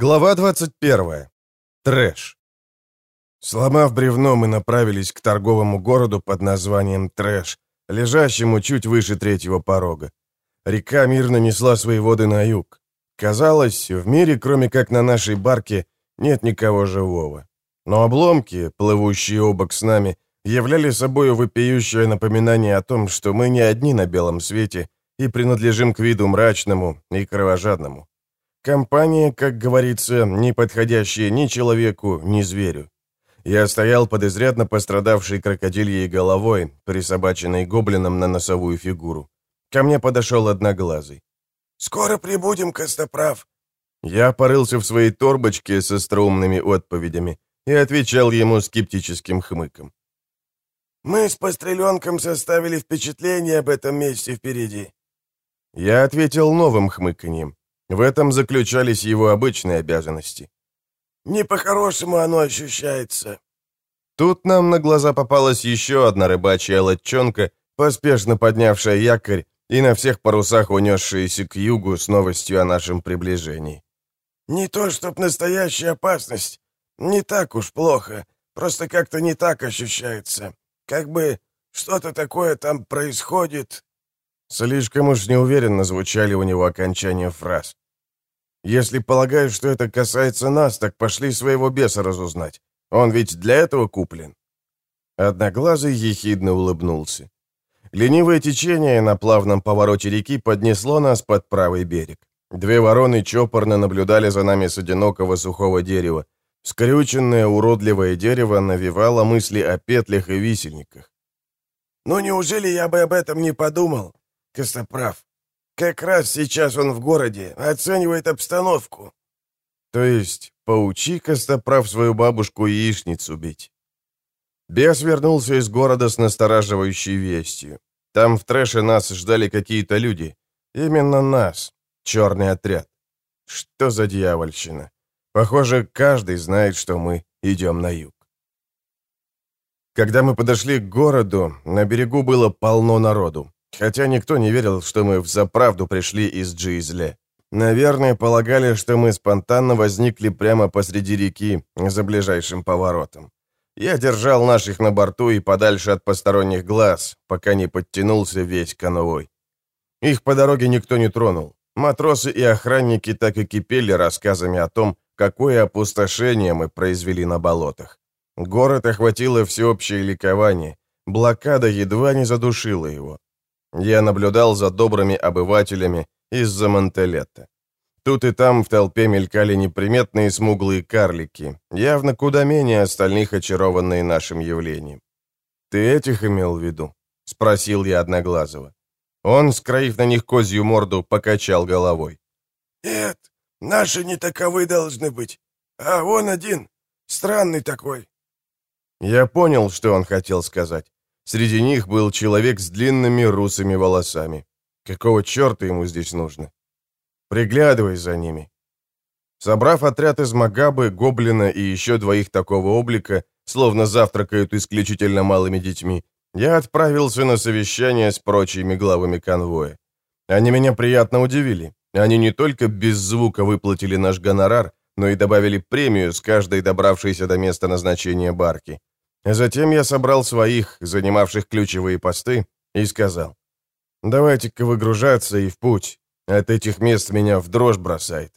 Глава 21. Трэш. Сломав бревно, мы направились к торговому городу под названием Трэш, лежащему чуть выше третьего порога. Река мирно несла свои воды на юг. Казалось, в мире, кроме как на нашей барке, нет никого живого. Но обломки, плывущие обок с нами, являли собой вопиющее напоминание о том, что мы не одни на белом свете и принадлежим к виду мрачному и кровожадному. Компания, как говорится, не подходящая ни человеку, ни зверю. Я стоял под изрядно пострадавшей крокодильей головой, присобаченной гоблином на носовую фигуру. Ко мне подошел одноглазый. «Скоро прибудем, Костоправ». Я порылся в своей торбочке со остроумными отповедями и отвечал ему скептическим хмыком. «Мы с постреленком составили впечатление об этом месте впереди». Я ответил новым хмыканьем. В этом заключались его обычные обязанности. «Не по-хорошему оно ощущается». Тут нам на глаза попалась еще одна рыбачья лодчонка, поспешно поднявшая якорь и на всех парусах унесшаяся к югу с новостью о нашем приближении. «Не то, чтоб настоящая опасность. Не так уж плохо. Просто как-то не так ощущается. Как бы что-то такое там происходит, Слишком уж неуверенно звучали у него окончания фраз. «Если полагаешь, что это касается нас, так пошли своего беса разузнать. Он ведь для этого куплен». Одноглазый ехидно улыбнулся. Ленивое течение на плавном повороте реки поднесло нас под правый берег. Две вороны чопорно наблюдали за нами с одинокого сухого дерева. Скрюченное уродливое дерево навевало мысли о петлях и висельниках. «Ну неужели я бы об этом не подумал? Костоправ. Как раз сейчас он в городе, оценивает обстановку. То есть поучи Костоправ свою бабушку яичницу бить. Бес вернулся из города с настораживающей вестью. Там в трэше нас ждали какие-то люди. Именно нас. Черный отряд. Что за дьявольщина? Похоже, каждый знает, что мы идем на юг. Когда мы подошли к городу, на берегу было полно народу. Хотя никто не верил, что мы взаправду пришли из Джизле. Наверное, полагали, что мы спонтанно возникли прямо посреди реки, за ближайшим поворотом. Я держал наших на борту и подальше от посторонних глаз, пока не подтянулся весь конвой. Их по дороге никто не тронул. Матросы и охранники так и кипели рассказами о том, какое опустошение мы произвели на болотах. Город охватило всеобщее ликование. Блокада едва не задушила его. Я наблюдал за добрыми обывателями из-за Монтелетта. Тут и там в толпе мелькали неприметные смуглые карлики, явно куда менее остальных очарованные нашим явлением. «Ты этих имел в виду?» — спросил я Одноглазого. Он, скроив на них козью морду, покачал головой. «Нет, наши не таковы должны быть. А вон один, странный такой». Я понял, что он хотел сказать. Среди них был человек с длинными русыми волосами. Какого черта ему здесь нужно? Приглядывай за ними. Собрав отряд из Магабы, Гоблина и еще двоих такого облика, словно завтракают исключительно малыми детьми, я отправился на совещание с прочими главами конвоя. Они меня приятно удивили. Они не только без звука выплатили наш гонорар, но и добавили премию с каждой добравшейся до места назначения барки. Затем я собрал своих, занимавших ключевые посты, и сказал, «Давайте-ка выгружаться и в путь. От этих мест меня в дрожь бросает».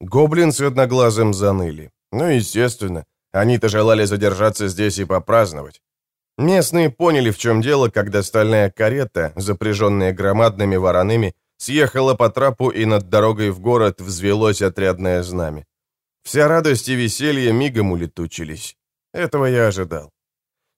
Гоблин с одноглазым заныли. Ну, естественно, они-то желали задержаться здесь и попраздновать. Местные поняли, в чем дело, когда стальная карета, запряженная громадными вороными, съехала по трапу и над дорогой в город взвелось отрядное знамя. Вся радость и веселье мигом улетучились. Этого я ожидал.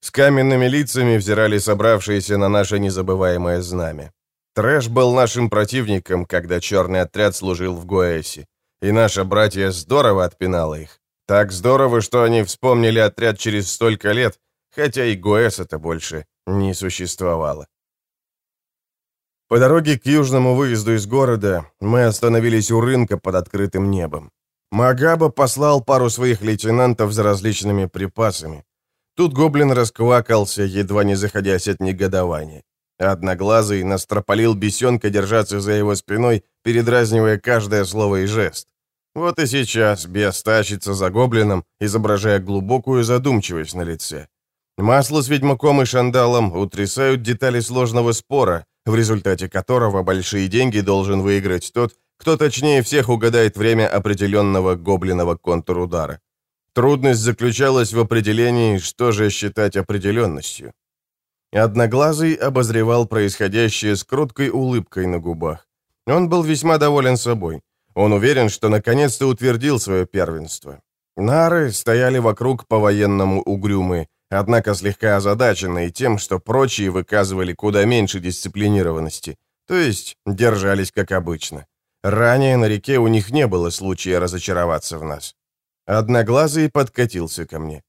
С каменными лицами взирали собравшиеся на наше незабываемое знамя. Трэш был нашим противником, когда черный отряд служил в Гоэсе, и наша братья здорово отпинала их. Так здорово, что они вспомнили отряд через столько лет, хотя и Гоэса-то больше не существовало. По дороге к южному выезду из города мы остановились у рынка под открытым небом. Магаба послал пару своих лейтенантов за различными припасами. Тут гоблин расквакался, едва не заходясь от негодования. Одноглазый настропалил бесенка держаться за его спиной, передразнивая каждое слово и жест. Вот и сейчас бес тащится за гоблином, изображая глубокую задумчивость на лице. Масло с ведьмаком и шандалом утрясают детали сложного спора, в результате которого большие деньги должен выиграть тот, кто точнее всех угадает время определенного гоблиного контрудара. Трудность заключалась в определении, что же считать определенностью. Одноглазый обозревал происходящее с кроткой улыбкой на губах. Он был весьма доволен собой. Он уверен, что наконец-то утвердил свое первенство. Нары стояли вокруг по-военному угрюмые, однако слегка озадаченные тем, что прочие выказывали куда меньше дисциплинированности, то есть держались как обычно. Ранее на реке у них не было случая разочароваться в нас. Одноглазый подкатился ко мне.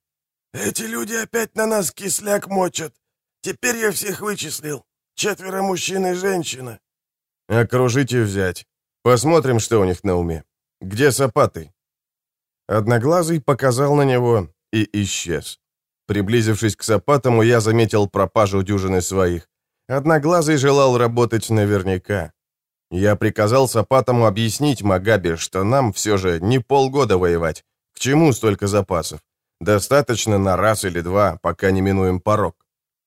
«Эти люди опять на нас кисляк мочат. Теперь я всех вычислил. Четверо мужчин и женщина». «Окружите взять. Посмотрим, что у них на уме. Где сапаты?» Одноглазый показал на него и исчез. Приблизившись к Сапатому, я заметил пропажу дюжины своих. Одноглазый желал работать наверняка. Я приказал Сапатому объяснить Магабе, что нам все же не полгода воевать. К чему столько запасов? Достаточно на раз или два, пока не минуем порог.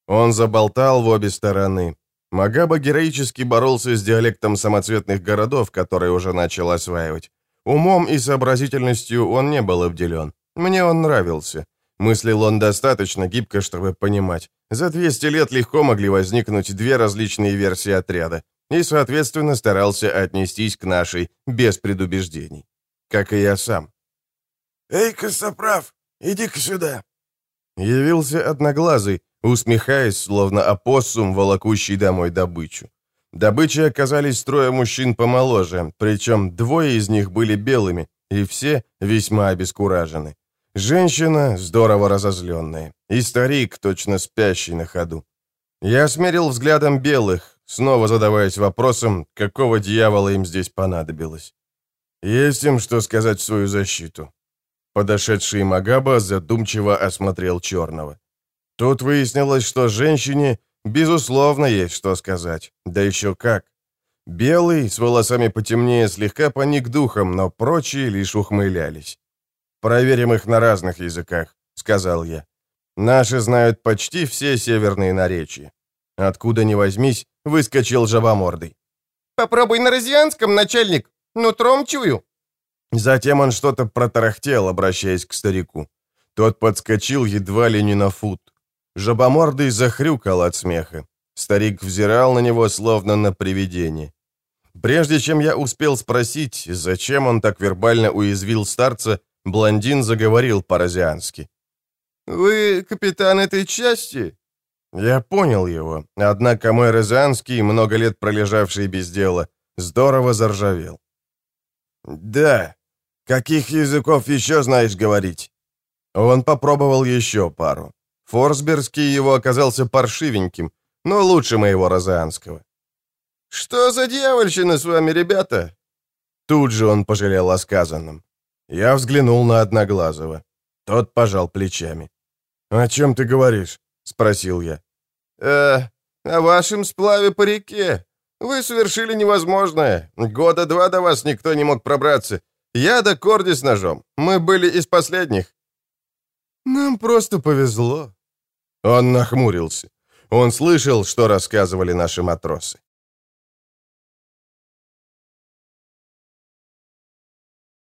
Он заболтал в обе стороны. Магаба героически боролся с диалектом самоцветных городов, который уже начал осваивать. Умом и сообразительностью он не был обделен. Мне он нравился. Мыслил он достаточно гибко, чтобы понимать. За 200 лет легко могли возникнуть две различные версии отряда, и, соответственно, старался отнестись к нашей без предубеждений. Как и я сам. «Эй, Костоправ, иди-ка сюда!» Явился одноглазый, усмехаясь, словно опоссум, волокущий домой добычу. Добычей оказались трое мужчин помоложе, причем двое из них были белыми, и все весьма обескуражены. Женщина, здорово разозленная, и старик, точно спящий на ходу. Я смерил взглядом белых, снова задаваясь вопросом, какого дьявола им здесь понадобилось. Есть им что сказать в свою защиту. Подошедший Магаба задумчиво осмотрел черного. Тут выяснилось, что женщине, безусловно, есть что сказать. Да еще как. Белый, с волосами потемнее, слегка поник духом, но прочие лишь ухмылялись. «Проверим их на разных языках», — сказал я. «Наши знают почти все северные наречия». Откуда ни возьмись, выскочил жабомордый. «Попробуй на розианском, начальник, нутром чую». Затем он что-то протарахтел, обращаясь к старику. Тот подскочил едва ли не на фут. Жабомордый захрюкал от смеха. Старик взирал на него, словно на привидение. Прежде чем я успел спросить, зачем он так вербально уязвил старца, блондин заговорил по-розиански. «Вы капитан этой части?» Я понял его, однако мой розианский, много лет пролежавший без дела, здорово заржавел. «Да. Каких языков еще знаешь говорить?» Он попробовал еще пару. Форсбергский его оказался паршивеньким, но лучше моего розеанского. «Что за дьявольщина с вами, ребята?» Тут же он пожалел о сказанном. Я взглянул на Одноглазого. Тот пожал плечами. «О чем ты говоришь?» — спросил я. «Э, о вашем сплаве по реке. Вы совершили невозможное. Года два до вас никто не мог пробраться. Я до Корди с ножом. Мы были из последних». «Нам просто повезло», он нахмурился. Он слышал, что рассказывали наши матросы.